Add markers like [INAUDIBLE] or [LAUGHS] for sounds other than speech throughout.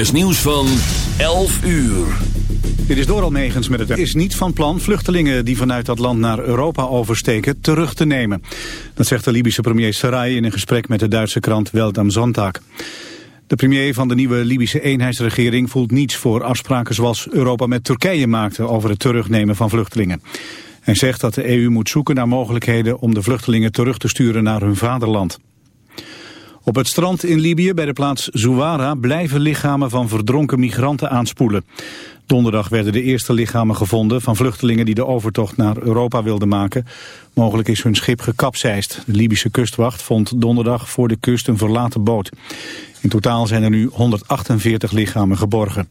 is nieuws van 11 uur. Dit is Doral Megens met het is niet van plan vluchtelingen die vanuit dat land naar Europa oversteken terug te nemen. Dat zegt de Libische premier Sarai in een gesprek met de Duitse krant Welt am Sonntag. De premier van de nieuwe Libische eenheidsregering voelt niets voor afspraken zoals Europa met Turkije maakte over het terugnemen van vluchtelingen. Hij zegt dat de EU moet zoeken naar mogelijkheden om de vluchtelingen terug te sturen naar hun vaderland. Op het strand in Libië bij de plaats Zouara blijven lichamen van verdronken migranten aanspoelen. Donderdag werden de eerste lichamen gevonden van vluchtelingen die de overtocht naar Europa wilden maken. Mogelijk is hun schip gekapseist. De Libische kustwacht vond donderdag voor de kust een verlaten boot. In totaal zijn er nu 148 lichamen geborgen.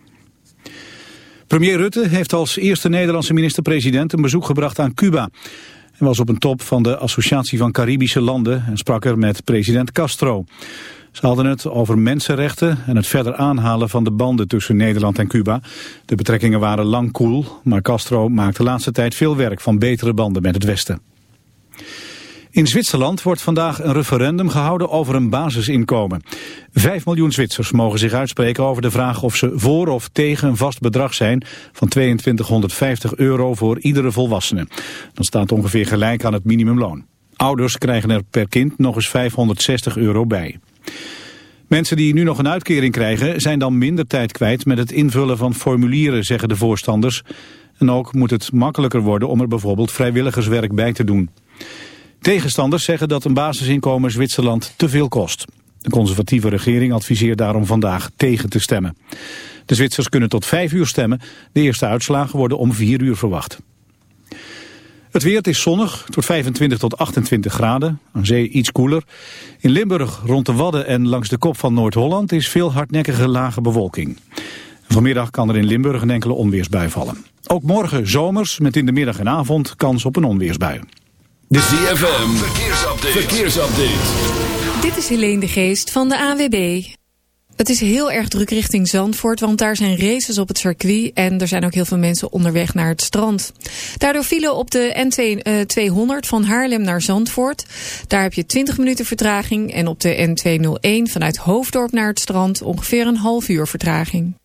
Premier Rutte heeft als eerste Nederlandse minister-president een bezoek gebracht aan Cuba. Hij was op een top van de Associatie van Caribische Landen en sprak er met president Castro. Ze hadden het over mensenrechten en het verder aanhalen van de banden tussen Nederland en Cuba. De betrekkingen waren lang koel, maar Castro maakt de laatste tijd veel werk van betere banden met het Westen. In Zwitserland wordt vandaag een referendum gehouden over een basisinkomen. Vijf miljoen Zwitsers mogen zich uitspreken over de vraag of ze voor of tegen een vast bedrag zijn van 2250 euro voor iedere volwassene. Dat staat ongeveer gelijk aan het minimumloon. Ouders krijgen er per kind nog eens 560 euro bij. Mensen die nu nog een uitkering krijgen zijn dan minder tijd kwijt met het invullen van formulieren, zeggen de voorstanders. En ook moet het makkelijker worden om er bijvoorbeeld vrijwilligerswerk bij te doen. Tegenstanders zeggen dat een basisinkomen Zwitserland te veel kost. De conservatieve regering adviseert daarom vandaag tegen te stemmen. De Zwitsers kunnen tot vijf uur stemmen. De eerste uitslagen worden om vier uur verwacht. Het weer is zonnig, tot 25 tot 28 graden. Aan zee iets koeler. In Limburg, rond de Wadden en langs de kop van Noord-Holland... is veel hardnekkige lage bewolking. Vanmiddag kan er in Limburg een enkele onweersbui vallen. Ook morgen zomers, met in de middag en avond kans op een onweersbui. De ZFM, verkeersupdate. verkeersupdate. Dit is Helene de Geest van de AWB. Het is heel erg druk richting Zandvoort, want daar zijn races op het circuit en er zijn ook heel veel mensen onderweg naar het strand. Daardoor vielen op de N200 eh, van Haarlem naar Zandvoort. Daar heb je 20 minuten vertraging en op de N201 vanuit Hoofddorp naar het strand ongeveer een half uur vertraging.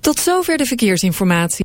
Tot zover de verkeersinformatie.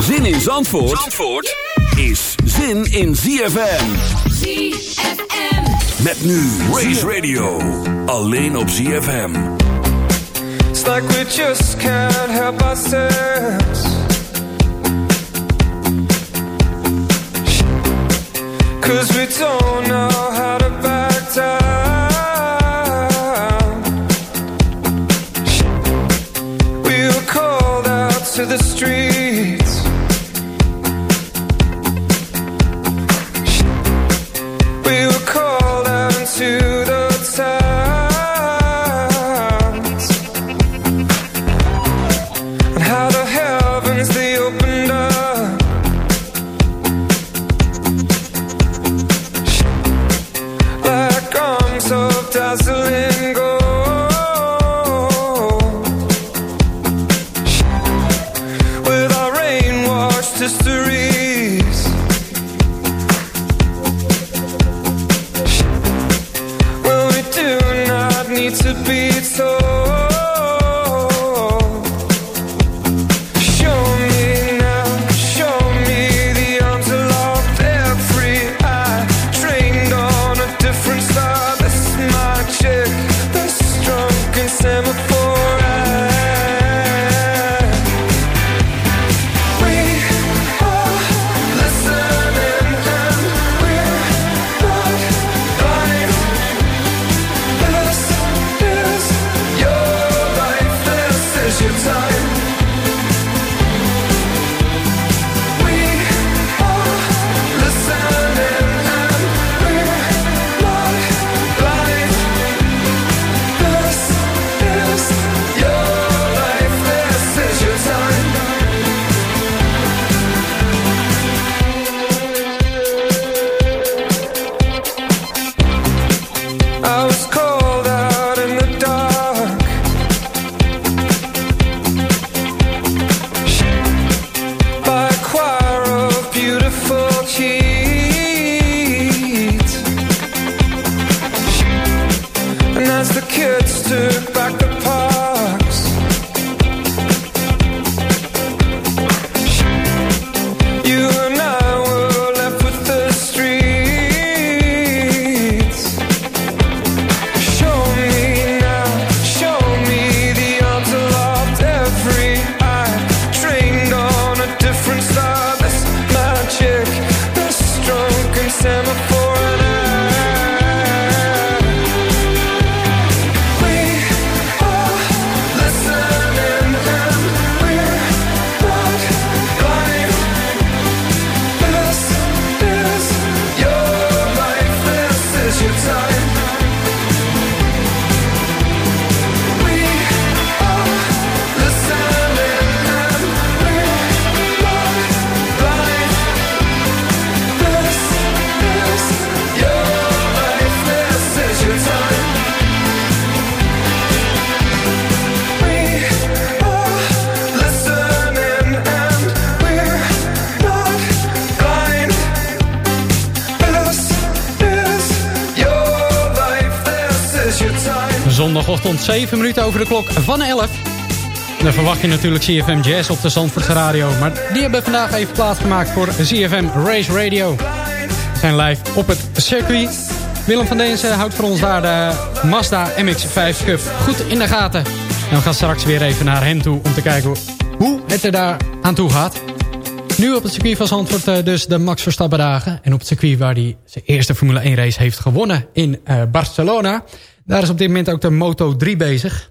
Zin in Zandvoort, Zandvoort is zin in ZFM. ZFM. Met nu Race Radio. Alleen op ZFM. It's like we just can't help ourselves. Cause we don't know how to back down. We were called out to the streets. Zondagochtend 7 minuten over de klok van 11. Dan verwacht je natuurlijk CFM Jazz op de Zandvoortse Radio. Maar die hebben vandaag even plaatsgemaakt voor CFM Race Radio. We zijn live op het circuit. Willem van Deense houdt voor ons daar de Mazda MX-5 Cup goed in de gaten. En we gaan straks weer even naar hem toe om te kijken hoe het er daar aan toe gaat. Nu op het circuit van Zandvoort uh, dus de Max Verstappen dagen. En op het circuit waar hij zijn eerste Formule 1 race heeft gewonnen in uh, Barcelona. Daar is op dit moment ook de Moto 3 bezig.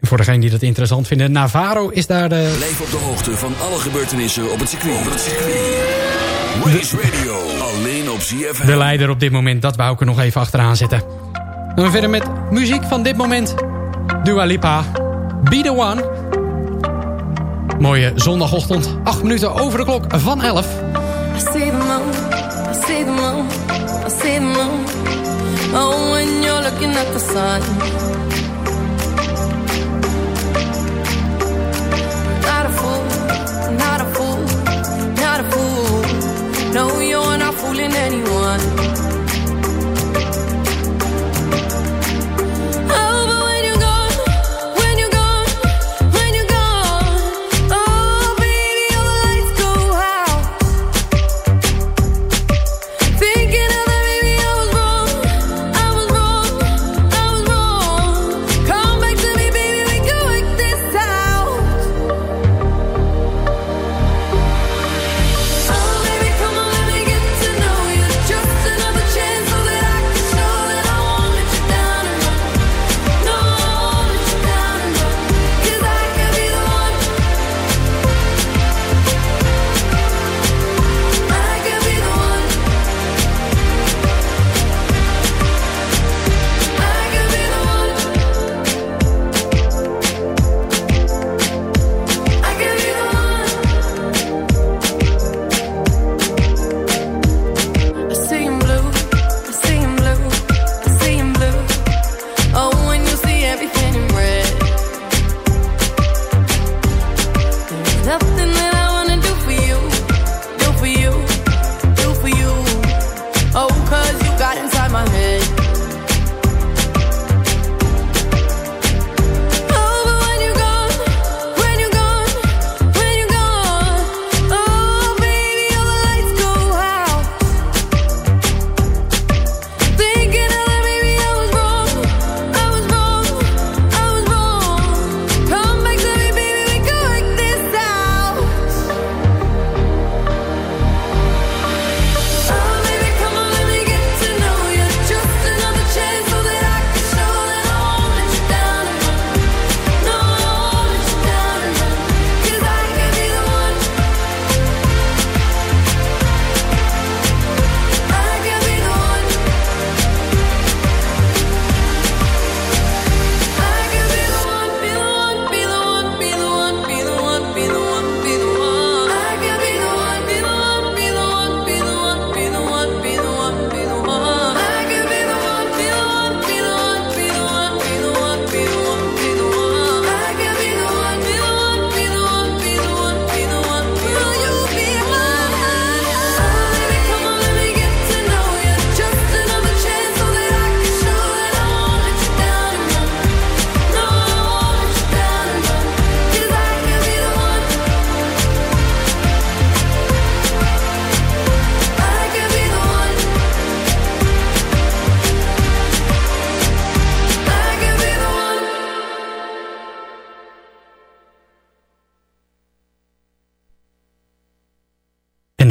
Voor degenen die dat interessant vinden, Navarro is daar de... Blijf op de hoogte van alle gebeurtenissen op het circuit. Op het circuit. Race Radio, alleen op ZFM. De leider op dit moment, dat wou ik er nog even achteraan zetten. Dan verder met muziek van dit moment. Dua Lipa, Be The One. Mooie zondagochtend, 8 minuten over de klok van 11. I see the moon, I see the moon, I see the moon. Oh, when you're looking at the sun. Not a fool, not a fool, not a fool. No, you're not anyone.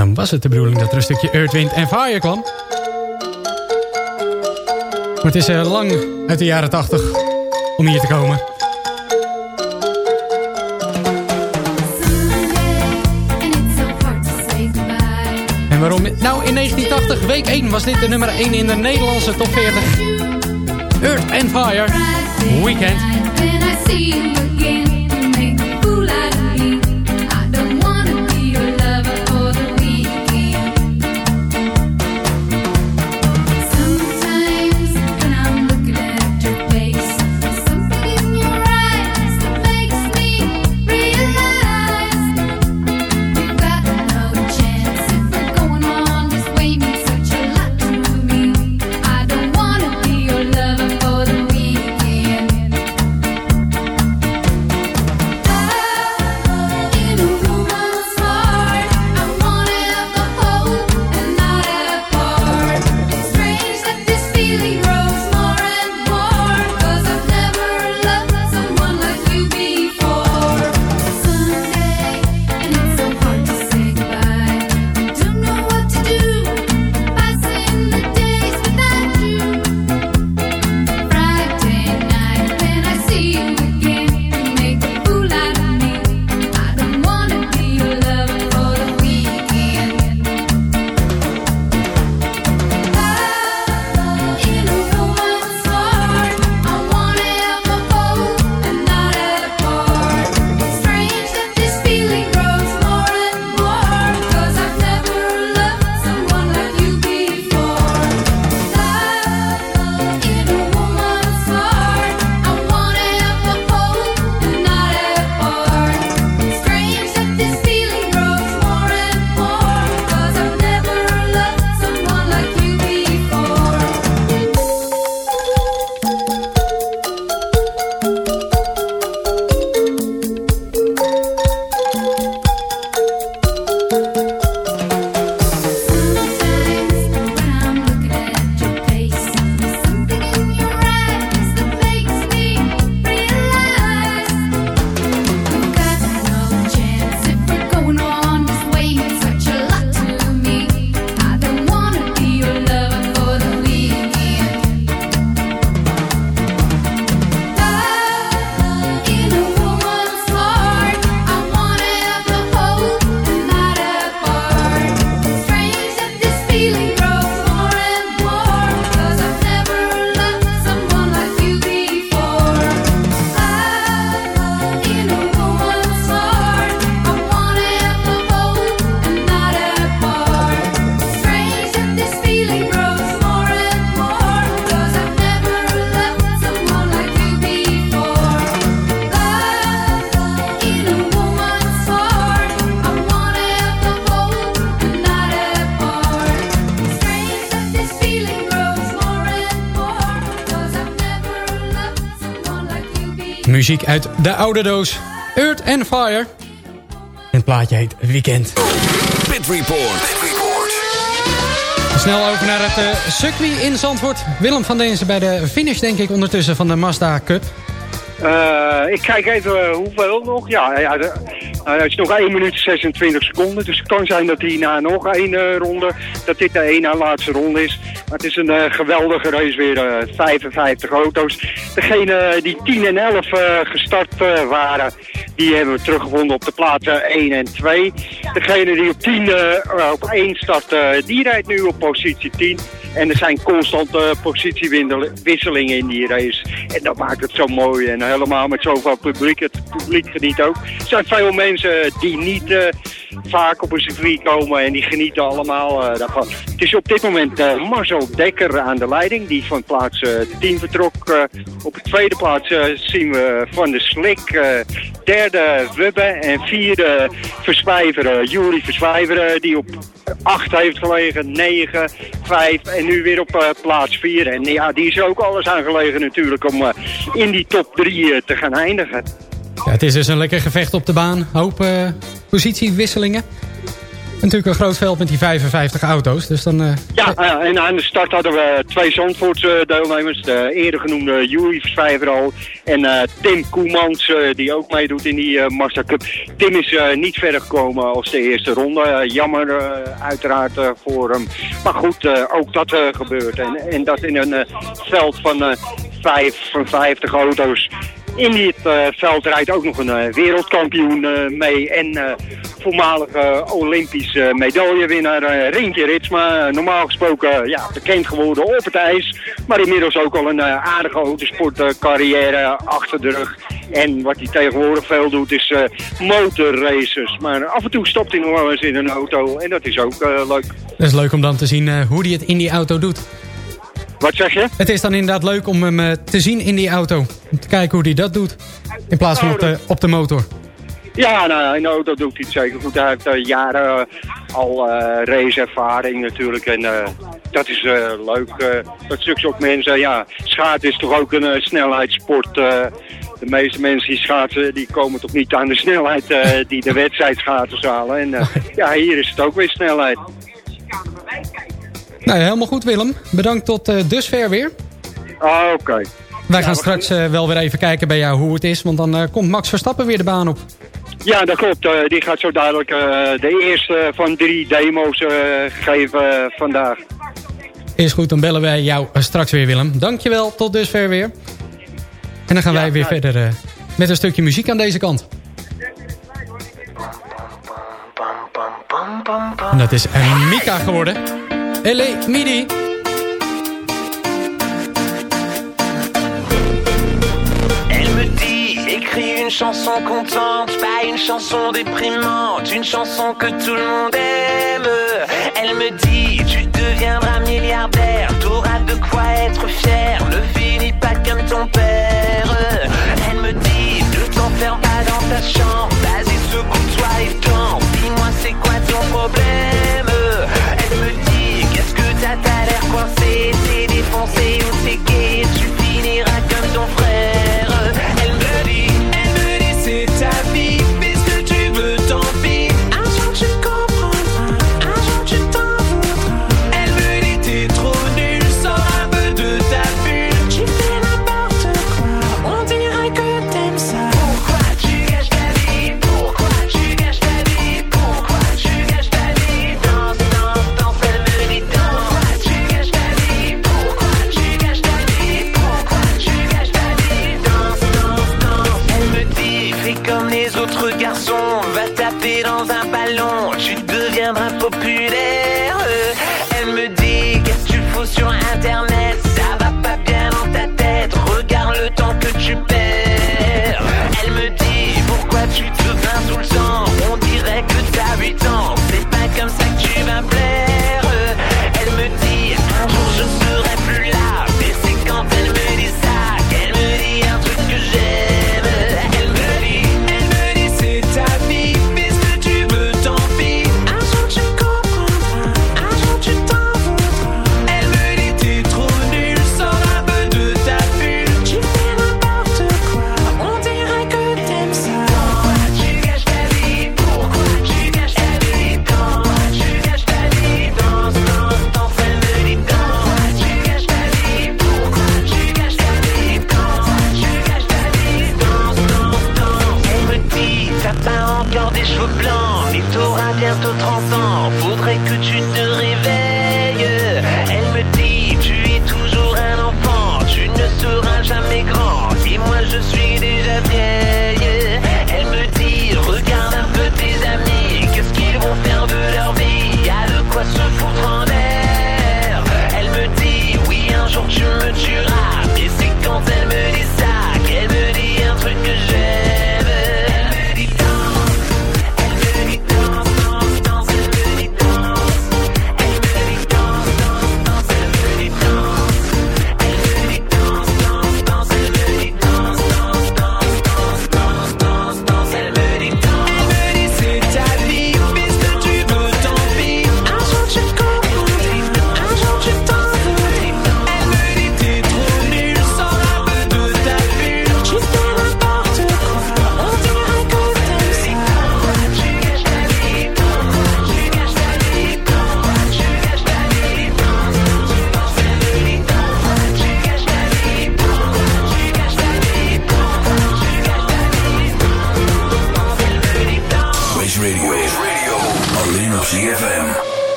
Dan was het de bedoeling dat er een stukje Earth, Wind en Fire kwam. Maar het is eh, lang uit de jaren 80 om hier te komen. En waarom? Nou, in 1980, week 1, was dit de nummer 1 in de Nederlandse top 40. Earth and Fire, Weekend. Oude doos. Earth and Fire. En het plaatje heet Weekend. Pit Report. Snel over naar het eh, circuit in Zandvoort. Willem van Deense bij de finish denk ik ondertussen van de Mazda Cup. Eh, ik kijk even eh, hoeveel nog. Ja, ja de, het is nog 1 minuut 26 seconden. Dus het kan zijn dat hierna nog één ronde, dat dit de één na laatste ronde is. Het is een eh, geweldige race weer. eh, 55 auto's. Degene die 10 en 11 eh, gestart eh, waren, die hebben we teruggevonden op de plaatsen 1 en 2. Degene die op 10 eh, op 1 start, eh, die rijdt nu op positie 10. En er zijn constante positiewisselingen in die race. En dat maakt het zo mooi. En helemaal met zoveel publiek. Het publiek geniet ook. Er zijn veel mensen die niet eh, vaak op een circuit komen. En die genieten allemaal eh, daarvan. Het is op dit moment eh, Marcel Dekker aan de leiding. Die van plaats eh, 10 vertrok. Eh, op de tweede plaats eh, zien we Van der Slik. eh, derde Wubbe. En vierde Verswijveren. Julie Verswijveren. Die op 8 heeft gelegen. 9, 5 en nu weer op eh, plaats 4. En ja, die is ook alles aangelegen natuurlijk om eh, in die top 3 te gaan eindigen. Ja, het is dus een lekker gevecht op de baan. Hoop eh, positiewisselingen. Natuurlijk een groot veld met die 55 auto's. Dus dan... eh, Ja, eh, en aan de start hadden we twee Zandvoortse deelnemers. De eerder genoemde Jury Verswijver al. En eh, Tim Koemans, eh, die ook meedoet in die Mazda Cup. Tim is eh, niet verder gekomen als de eerste ronde. Eh, jammer eh, uiteraard eh, voor hem. Maar goed, eh, ook dat eh, gebeurt. En, en dat in een eh, veld van eh 55 auto's. In dit eh, veld rijdt ook nog een eh, wereldkampioen eh, mee en voormalige Olympisch eh, medaillewinnaar Rintje Ritsma. Normaal gesproken ja, bekend geworden op het ijs, maar inmiddels ook al een aardige autosportcarrière achter de rug. En wat hij tegenwoordig veel doet is motorraces. Maar af en toe stopt hij nog wel eens in een auto en dat is ook leuk. Dat is leuk om dan te zien hoe hij het in die auto doet. Wat zeg je? Het is dan inderdaad leuk om hem eh, te zien in die auto. Om te kijken hoe hij dat doet. In plaats van op de, op de motor. Ja, nou, in de auto doet hij het zeker goed. Hij heeft eh, jaren eh, al eh raceervaring natuurlijk. En dat is leuk. dat stukje ook mensen, ja, schaatsen is toch ook een snelheidssport. de meeste mensen die schaatsen, die komen toch niet aan de snelheid die de wedstrijdschaatsers halen. En [LAUGHS] ja, hier is het ook weer snelheid. Nou, helemaal goed Willem. Bedankt tot eh, dusver weer. Ah, Oké. Wij gaan straks eh, wel weer even kijken bij jou hoe het is. Want dan eh, komt Max Verstappen weer de baan op. Ja, dat klopt. Die gaat zo dadelijk de eerste van drie demo's geven vandaag. Is goed, dan bellen wij jou straks weer Willem. Dankjewel, tot dusver weer. En dan gaan wij weer verder met een stukje muziek aan deze kant. En dat is Mika geworden. Ele Midi. Elle me dit, écris une chanson contente, pas une chanson déprimante, une chanson que tout le monde aime. Elle me dit, tu deviendras milliardaire, t'auras de quoi être fier, ne finis pas comme ton père. Elle me dit, ne t'enferme pas dans ta chambre, vas-y secoue-toi et danse, dis-moi c'est quoi ton problème? Coincé, t'es défoncé ou t'es gay, tu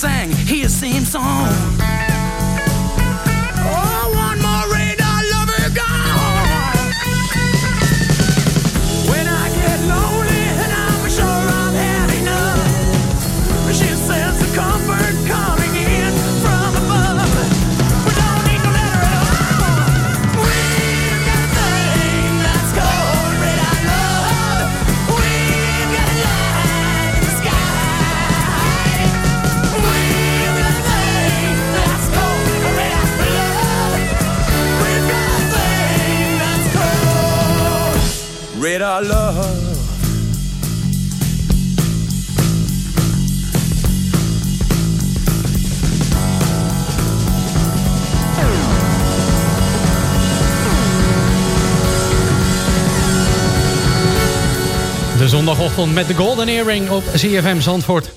sang his same song. zondagochtend met de Golden Earring op CFM Zandvoort.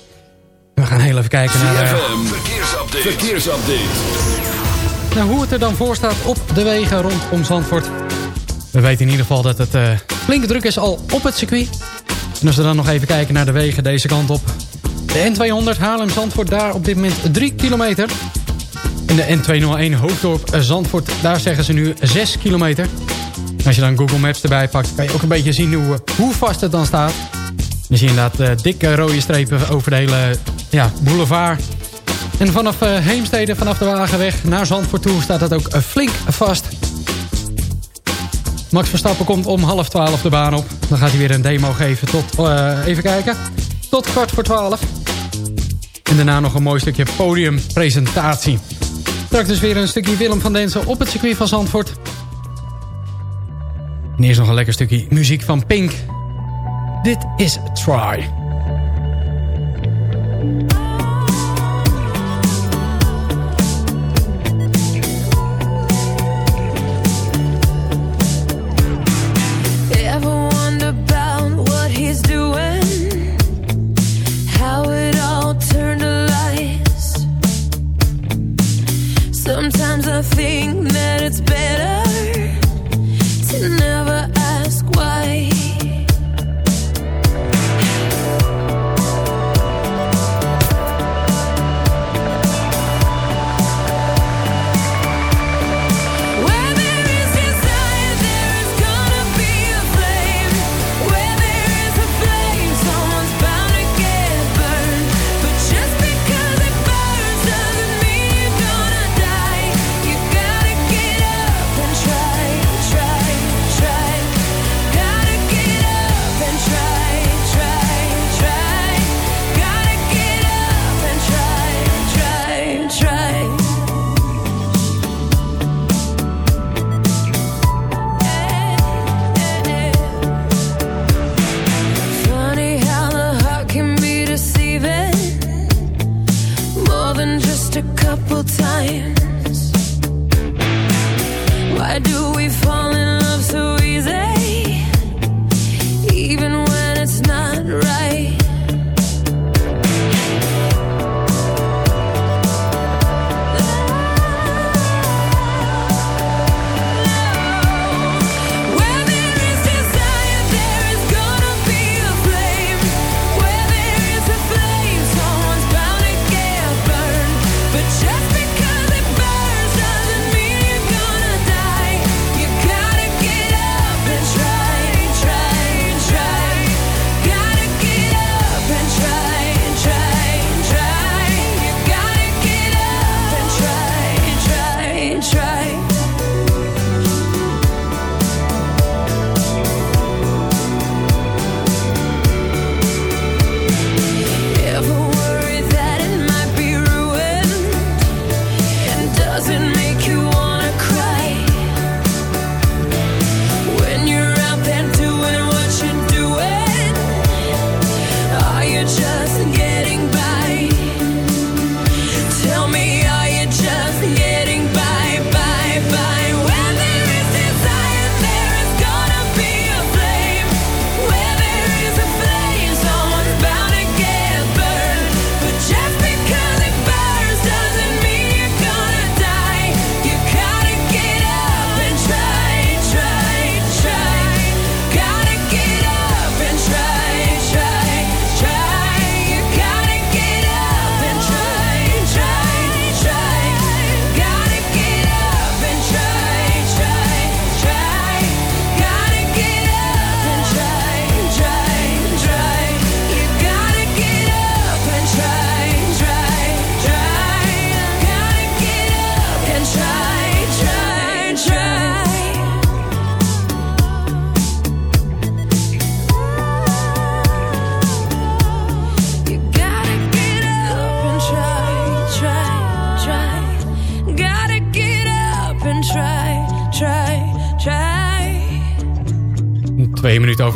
We gaan heel even kijken naar... Eh, CFM, verkeersupdate. verkeersupdate. Nou, hoe het er dan voor staat op de wegen rondom Zandvoort. We weten in ieder geval dat het uh, flink druk is al op het circuit. En als we dan nog even kijken naar de wegen deze kant op. De N200 Haarlem-Zandvoort, daar op dit moment 3 kilometer. En de N201 Hoofddorp-Zandvoort, eh, daar zeggen ze nu 6 kilometer als je dan Google Maps erbij pakt, kan je ook een beetje zien hoe, eh, hoe vast het dan staat. Dan zie inderdaad eh, dikke rode strepen over de hele ja, boulevard. En vanaf eh, Heemstede, vanaf de Wagenweg naar Zandvoort toe staat het ook flink vast. Max Verstappen komt om half twaalf de baan op. Dan gaat hij weer een demo geven tot, even kijken, tot kwart voor twaalf. En daarna nog een mooi stukje podiumpresentatie. Straks dus weer een stukje Willem van Densen op het circuit van Zandvoort. En eerst nog een lekker stukje muziek van Pink. Dit is Try. Sometimes I think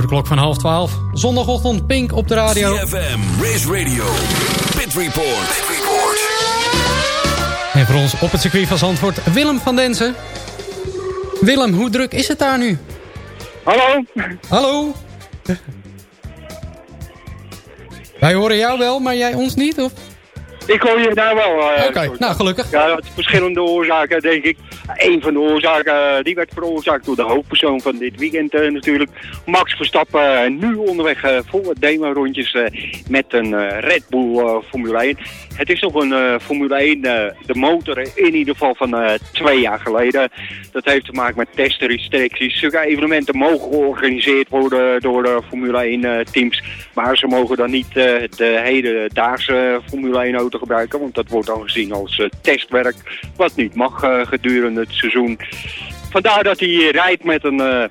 de klok van half twaalf. Zondagochtend Pink op de radio. CFM, Race Radio, Pit Report. Pit Report. En voor ons op het circuit van Zandvoort Willem van Densen. Willem, hoe druk is het daar nu? Hallo? Hallo? Wij horen jou wel, maar jij ons niet? Of? Ik hoor je nou wel. eh, Oké, nou gelukkig. Ja, dat verschillende oorzaken, denk ik. Een van de oorzaken, eh, die werd veroorzaakt door de hoofdpersoon van dit weekend eh, natuurlijk. Max Verstappen, eh, nu onderweg voor het demo-rondjes met een Red Bull Formule 1. Het is nog een Formule 1, eh, de motor in ieder geval van twee jaar geleden. Dat heeft te maken met testenrestricties. Zulke evenementen mogen georganiseerd worden door de Formule 1 eh, teams. Maar ze mogen dan niet de hedendaagse Formule 1 auto gebruiken. Want dat wordt dan gezien als testwerk. Wat niet mag gedurende het seizoen. Vandaar dat hij rijdt met een eh,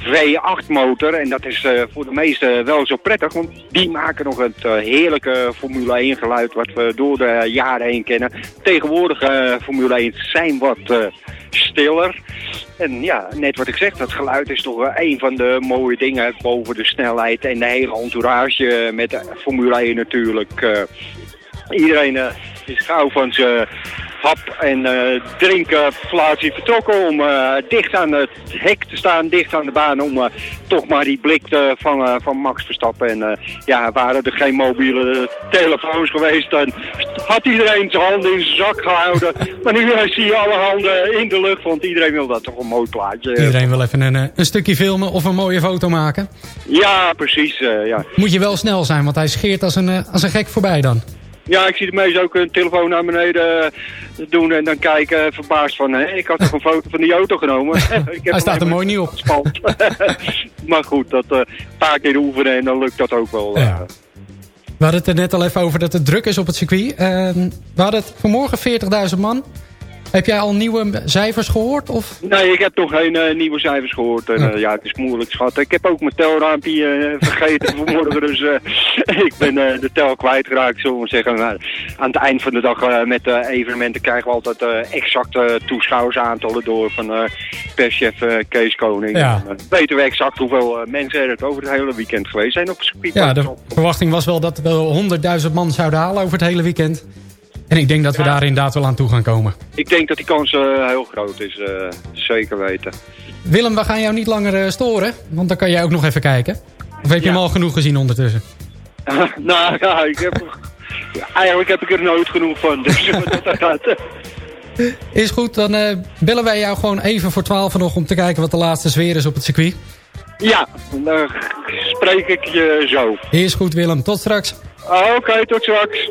V8 motor. En dat is eh, voor de meesten wel zo prettig. Want die maken nog het eh, heerlijke Formule 1 geluid wat we door de jaren heen kennen. Tegenwoordig eh, Formule 1 zijn wat eh, stiller. En ja, net wat ik zeg, dat geluid is toch een van de mooie dingen boven de snelheid en de hele entourage met de Formule 1 natuurlijk. eh. iedereen eh, is gauw van zijn hap en eh, drinken hier vertrokken om eh, dicht aan het hek te staan, dicht aan de baan om eh, toch maar die blik te vangen van Max Verstappen. En ja, waren er geen mobiele telefoons geweest, dan had iedereen zijn handen in zijn zak gehouden. [LAUGHS] maar nu zie je alle handen in de lucht, want iedereen wil dat toch een mooi plaatje. Iedereen wil even een, een stukje filmen of een mooie foto maken. Ja, precies. ja. Moet je wel snel zijn, want hij scheert als een, als een gek voorbij dan. ja, ik zie de meesten ook een telefoon naar beneden doen en dan kijken verbaasd van, ik had toch een foto van die auto genomen. [LAUGHS] ik heb Hij staat er mooi niet op. [LAUGHS] maar goed, dat eh, een paar keer oefenen en dan lukt dat ook wel. eh. Ja. We hadden het er net al even over dat het druk is op het circuit. Eh, we hadden het vanmorgen 40.000 man. Heb jij al nieuwe cijfers gehoord? Of? Nee, ik heb nog geen eh, nieuwe cijfers gehoord. En, eh, ja, het is moeilijk schat. Ik heb ook mijn telraampje eh, [LAUGHS] vergeten vanmorgen. Dus [LAUGHS] ik ben de tel kwijtgeraakt, zullen we zeggen. Maar aan het eind van de dag met de evenementen krijgen we altijd exacte toeschouwersaantallen door van perschef Kees Koning. Ja. En, weten we exact hoeveel mensen er het over het hele weekend geweest zijn op het circuit. Ja, de verwachting was wel dat we 100.000 man zouden halen over het hele weekend. En ik denk dat we daar inderdaad wel aan toe gaan komen. Ik denk dat die kans eh, heel groot is, eh, zeker weten. Willem, we gaan jou niet langer eh, storen. Want dan kan jij ook nog even kijken. Of heb je Ja. hem al genoeg gezien ondertussen? [LAUGHS] nou ja, ik heb, eigenlijk heb ik er nooit genoeg van. Dus [LAUGHS] dat gaat. Is goed, dan bellen wij jou gewoon even voor 12 nog... om te kijken wat de laatste sfeer is op het circuit. Ja, dan spreek ik je zo. Is goed, Willem. Tot straks. Oké, tot straks.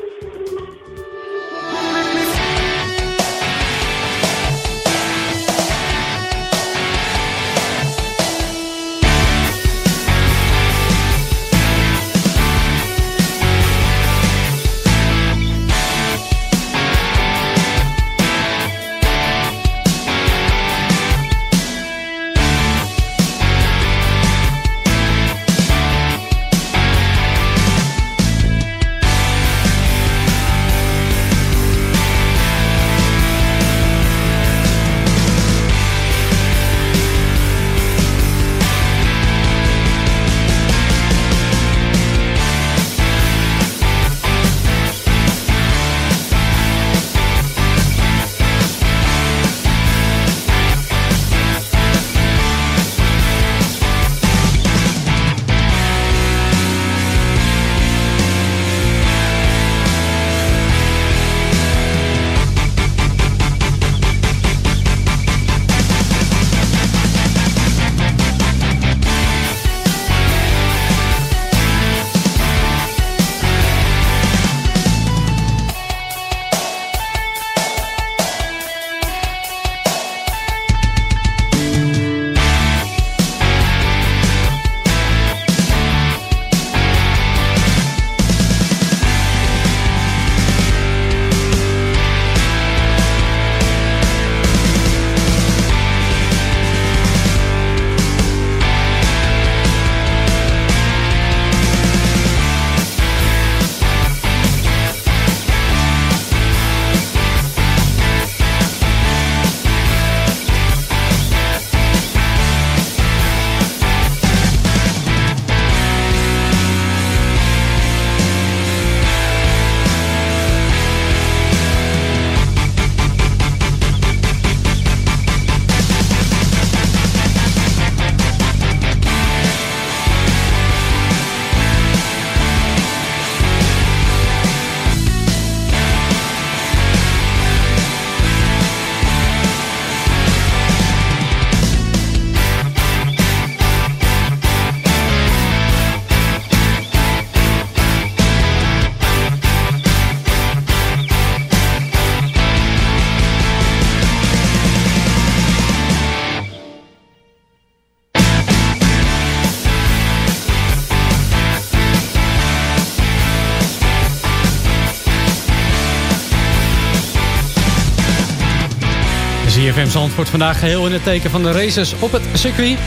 wordt vandaag geheel in het teken van de races op het circuit.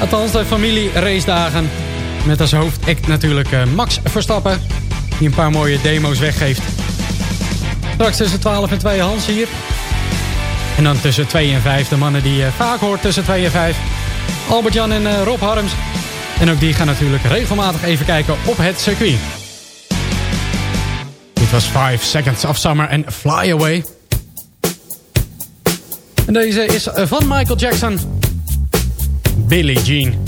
Althans de familie racedagen. Met als hoofdact natuurlijk eh, Max Verstappen. Die een paar mooie demo's weggeeft. Straks tussen 12 en 2 Hans hier. En dan tussen 2 en 5 de mannen die je vaak hoort tussen 2 en 5. Albert-Jan en eh, Rob Harms. En ook die gaan natuurlijk regelmatig even kijken op het circuit. Dit was 5 Seconds of Summer en Fly Away. En deze is eh, van Michael Jackson. Billie Jean.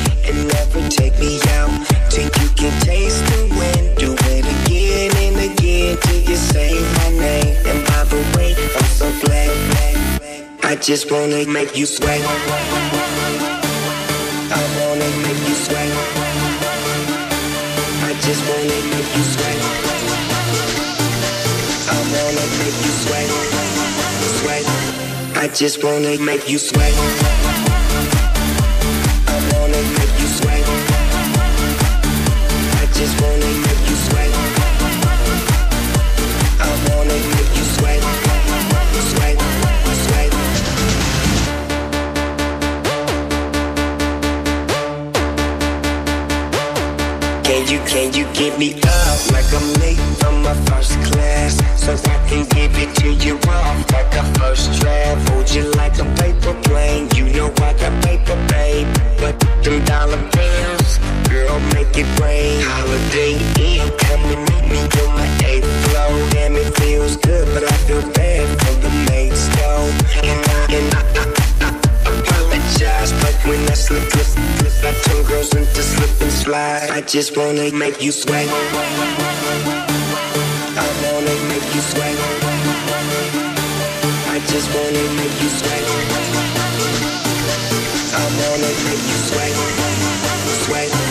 and never take me out till you can taste the win. Do it again and again till you say my name. And glad. I just wanna make you sweat. I wanna make you sweat. I just wanna make you sweat. I wanna make you sweat. Sweat. I just wanna make you sweat. Just wanna make it rain. Holiday Inn, come and meet me on my eighth floor. Damn, it feels good, but I feel bad for the mates, though. And I, and I, I, I apologize, but when I slip, slip, slip, I turn girls into slip and slide. I just wanna make you sweat. I wanna make you sweat. I just wanna make you sweat. I wanna make you sweat. Sweat.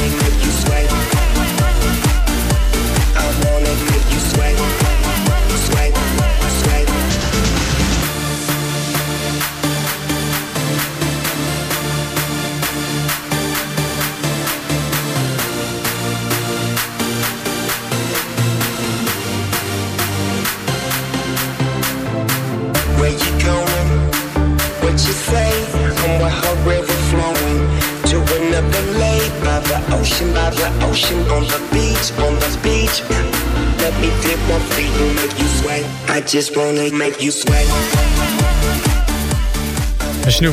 just wanna make you sweat.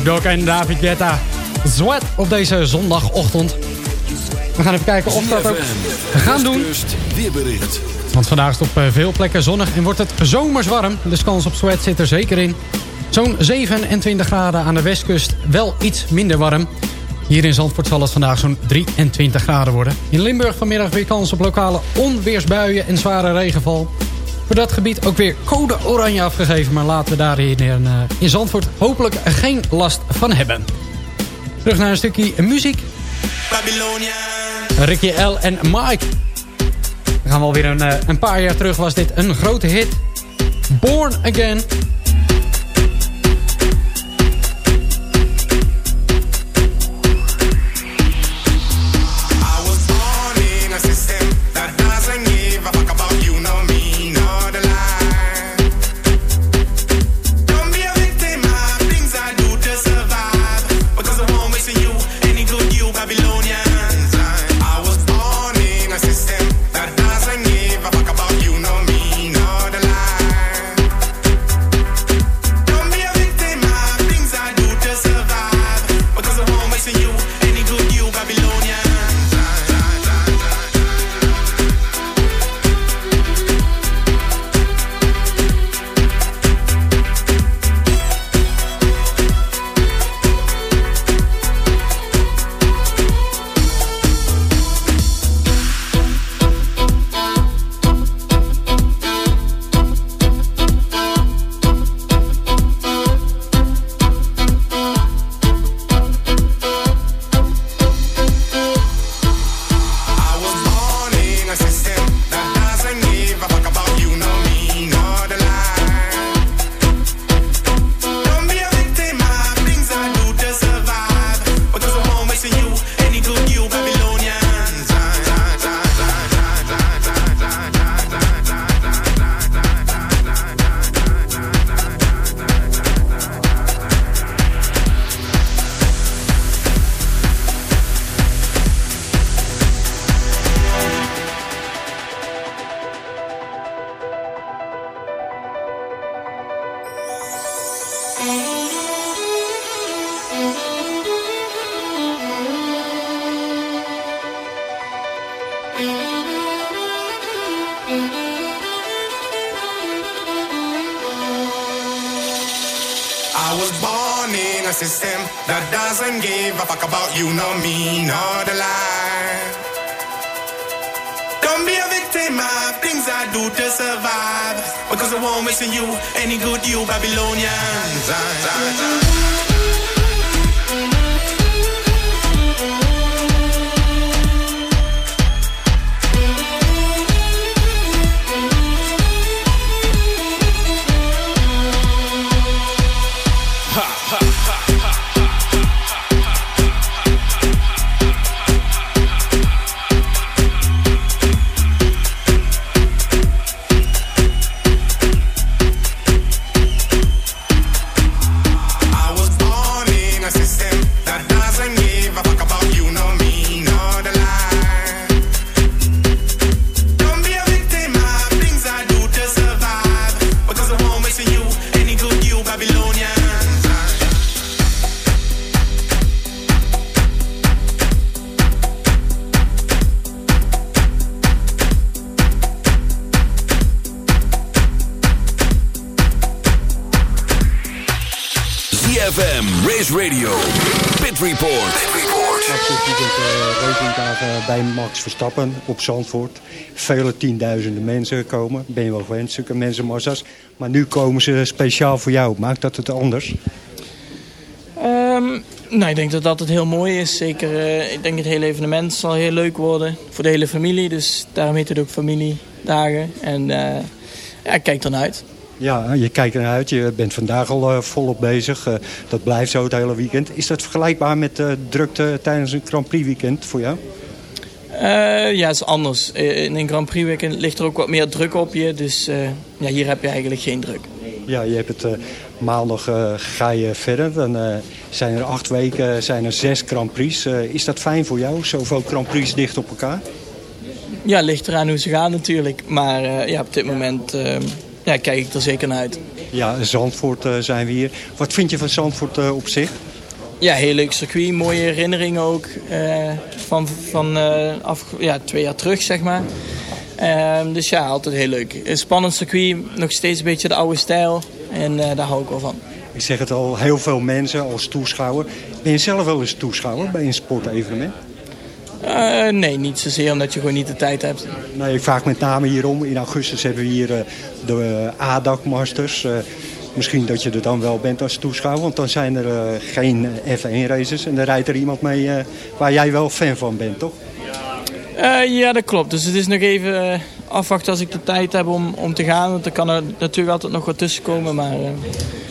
Dogg en David Guetta. Zwet op deze zondagochtend. We gaan even kijken of dat ook gaan doen. Want vandaag is het op eh, veel plekken zonnig en wordt het zomers warm. Dus kans op sweat zit er zeker in. Zo'n 27 graden aan de westkust, wel iets minder warm. Hier in Zandvoort zal het vandaag zo'n 23 graden worden. In Limburg vanmiddag weer kans op lokale onweersbuien en zware regenval. Voor dat gebied ook weer code oranje afgegeven. Maar laten we daar in, eh, in Zandvoort hopelijk geen last van hebben. Terug naar een stukje muziek. Ricky L en Mike. Dan gaan we alweer een, eh, een paar jaar terug was dit een grote hit. Born Again. System that doesn't give a fuck about you, nor me, nor the lie. Do to survive. Because I won't miss you any good, you Babylonians. Verstappen op Zandvoort. Vele tienduizenden mensen gekomen. Ben je wel gewend, zulke mensenmassa's. Maar nu komen ze speciaal voor jou. Maakt dat het anders? Ehm, nou, ik denk dat dat het heel mooi is. Zeker, eh, ik denk het hele evenement zal heel leuk worden voor de hele familie. Dus daarom heet het ook familiedagen. En eh, ja, ik kijk ernaar uit. Ja, je kijkt ernaar uit. Je bent vandaag al eh, volop bezig. Dat blijft zo het hele weekend. Is dat vergelijkbaar met de drukte tijdens een Grand Prix weekend voor jou? Eh, ja, het is anders. Eh, in een Grand Prix weekend ligt er ook wat meer druk op je. Dus eh, ja, hier heb je eigenlijk geen druk. Ja, je hebt het maandag ga je verder. Dan zijn er acht weken zijn er zes Grand Prix. Is dat fijn voor jou? Zoveel Grand Prix dicht op elkaar? Ja, ligt eraan hoe ze gaan natuurlijk. Maar ja, op dit moment eh, ja, kijk ik er zeker naar uit. Ja, Zandvoort zijn we hier. Wat vind je van Zandvoort op zich? Ja, heel leuk circuit. Mooie herinneringen ook. eh, van van eh, af, ja, twee jaar terug, zeg maar. Ehm, dus ja, altijd heel leuk. Een spannend circuit. Nog steeds een beetje de oude stijl. En eh, daar hou ik wel van. Ik zeg het al, heel veel mensen als toeschouwer. Ben je zelf wel eens toeschouwer bij een sportevenement? Eh, nee, niet zozeer omdat je gewoon niet de tijd hebt. Nee, ik vraag met name hierom. In augustus hebben we hier eh, de uh, ADAC Masters. Misschien dat je er dan wel bent als toeschouwer. Want dan zijn er eh, geen F1 races. En dan rijdt er iemand mee eh, waar jij wel fan van bent, toch? Eh, ja, dat klopt. Dus het is nog even afwachten als ik de tijd heb om, om te gaan. Want er kan er natuurlijk altijd nog wat tussen komen. Maar eh,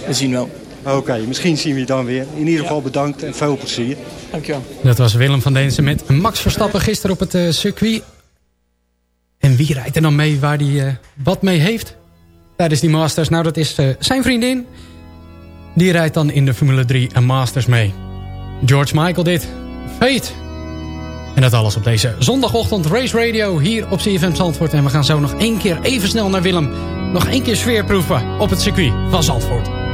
we zien wel. Oké, misschien zien we je dan weer. In ieder geval bedankt en veel plezier. Dankjewel. Dat was Willem van Deensen met Max Verstappen gisteren op het circuit. En wie rijdt er dan mee waar hij eh, wat mee heeft tijdens die Masters? Nou, dat is eh, zijn vriendin. Die rijdt dan in de Formule 3 en Masters mee. George Michael dit. Fate. En dat alles op deze zondagochtend Race Radio hier op CFM Zandvoort. En we gaan zo nog één keer even snel naar Willem. Nog één keer sfeerproeven op het circuit van Zandvoort.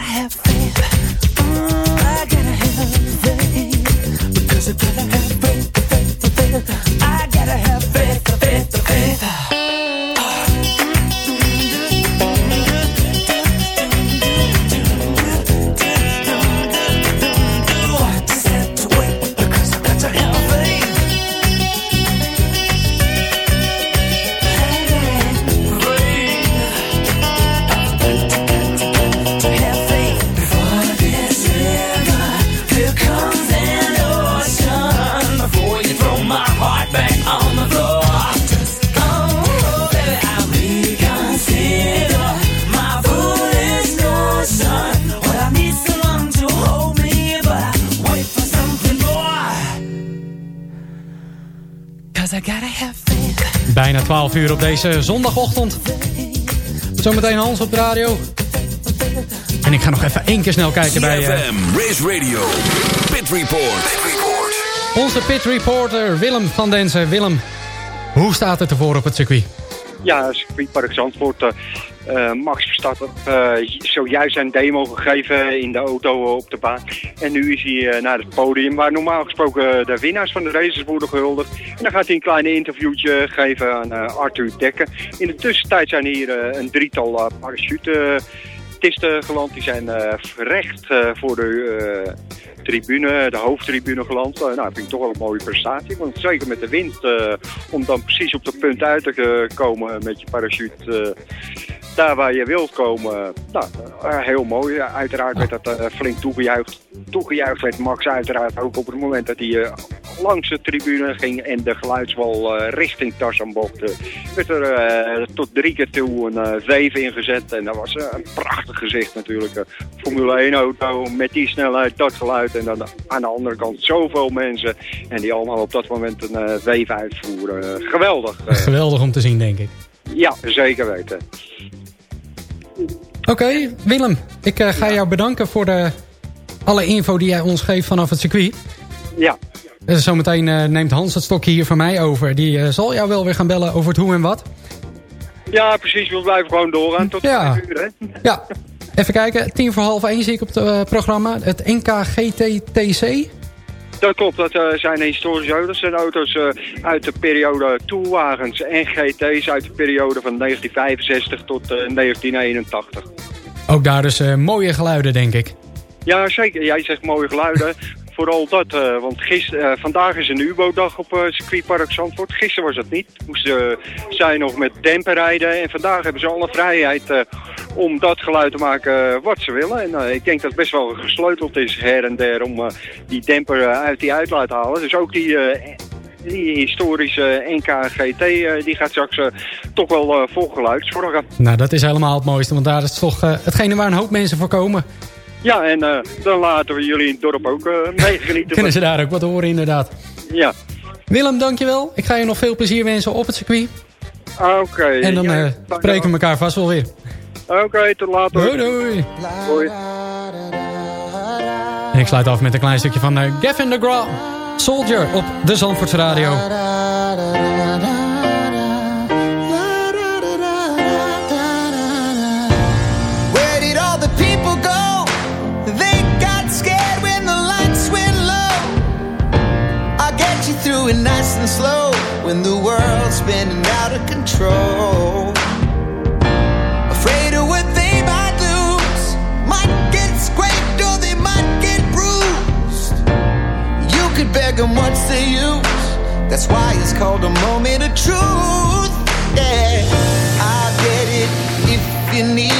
Gotta have faith. Mm, I gotta have faith. Because I gotta 12 uur op deze zondagochtend. Zometeen Hans op de radio. En ik ga nog even één keer snel kijken bij... eh, CFM, Race Radio, Pit Report. Onze pit reporter Willem van Densen. Willem, hoe staat het ervoor op het circuit? Ja, circuitpark Zandvoort. eh, eh, Max Verstappen heeft zojuist zijn demo gegeven in de auto op de baan. En nu is hij eh, naar het podium waar normaal gesproken de winnaars van de races worden gehuldigd. Dan gaat hij een klein interviewtje geven aan eh, Arthur Dekker. In de tussentijd zijn hier eh, een drietal uh, parachutisten geland. Die zijn eh, recht eh, voor de eh, tribune, de hoofdtribune geland. Eh, nou, dat vind ik toch wel een mooie prestatie. Want zeker met de wind, eh, om dan precies op het punt uit te eh, komen met je parachute... daar waar je wilt komen, nou, eh, heel mooi. Uiteraard werd dat eh, flink toegejuicht. Toegejuicht werd Max uiteraard ook op het moment dat hij eh, langs de tribune ging en de geluidswal richting Tarzanbocht. eh, werd er tot drie keer toe een weef ingezet. En dat was een prachtig gezicht natuurlijk. Formule 1 auto met die snelheid, dat geluid. En dan aan de andere kant zoveel mensen. En die allemaal op dat moment een weef uitvoeren. Geweldig. Geweldig om te zien, denk ik. ja, zeker weten. Oké, Willem. Ik eh, ga jou bedanken voor de, alle info die jij ons geeft vanaf het circuit. Ja. Eh, zometeen eh, neemt Hans het stokje hier van mij over. Die eh, zal jou wel weer gaan bellen over het hoe en wat. Ja, precies. We blijven gewoon doorgaan tot Ja. vijf uur, hè? Ja, even kijken. Tien voor half één zie ik op het eh, programma. Het NK GTTC. Dat klopt, dat eh, zijn historische auto's. Dat zijn auto's eh, uit de periode toerwagens en GT's uit de periode van 1965 tot eh, 1981. Ook daar dus eh, mooie geluiden, denk ik. Ja, zeker. Jij zegt mooie geluiden. Vooral dat, eh, want gister, eh, vandaag is een UBO-dag op eh, circuitpark Zandvoort. Gisteren was dat niet. Moesten uh, zij nog met demper rijden. En vandaag hebben ze alle vrijheid om dat geluid te maken wat ze willen. En ik denk dat het best wel gesleuteld is her en der om die demper uit die uitlaat te halen. Dus ook die... die historische NK GT eh, die gaat straks toch wel vol geluidszorgen. Nou, dat is helemaal het mooiste. Want daar is toch hetgene waar een hoop mensen voor komen. Ja, en eh, dan laten we jullie in het dorp ook eh meegenieten. Kunnen ze daar ook wat horen, inderdaad. Ja. Willem, dankjewel. Ik ga je nog veel plezier wensen op het circuit. Oké. En dan Ja, eh, spreken we elkaar vast wel weer. Oké, tot later. Doei, doei. En ik sluit af met een klein stukje van Gavin DeGraw. Soldier op de Zandvoorts Radio. Could what's the use? That's why it's called a moment of truth. Yeah, I'll get it if you need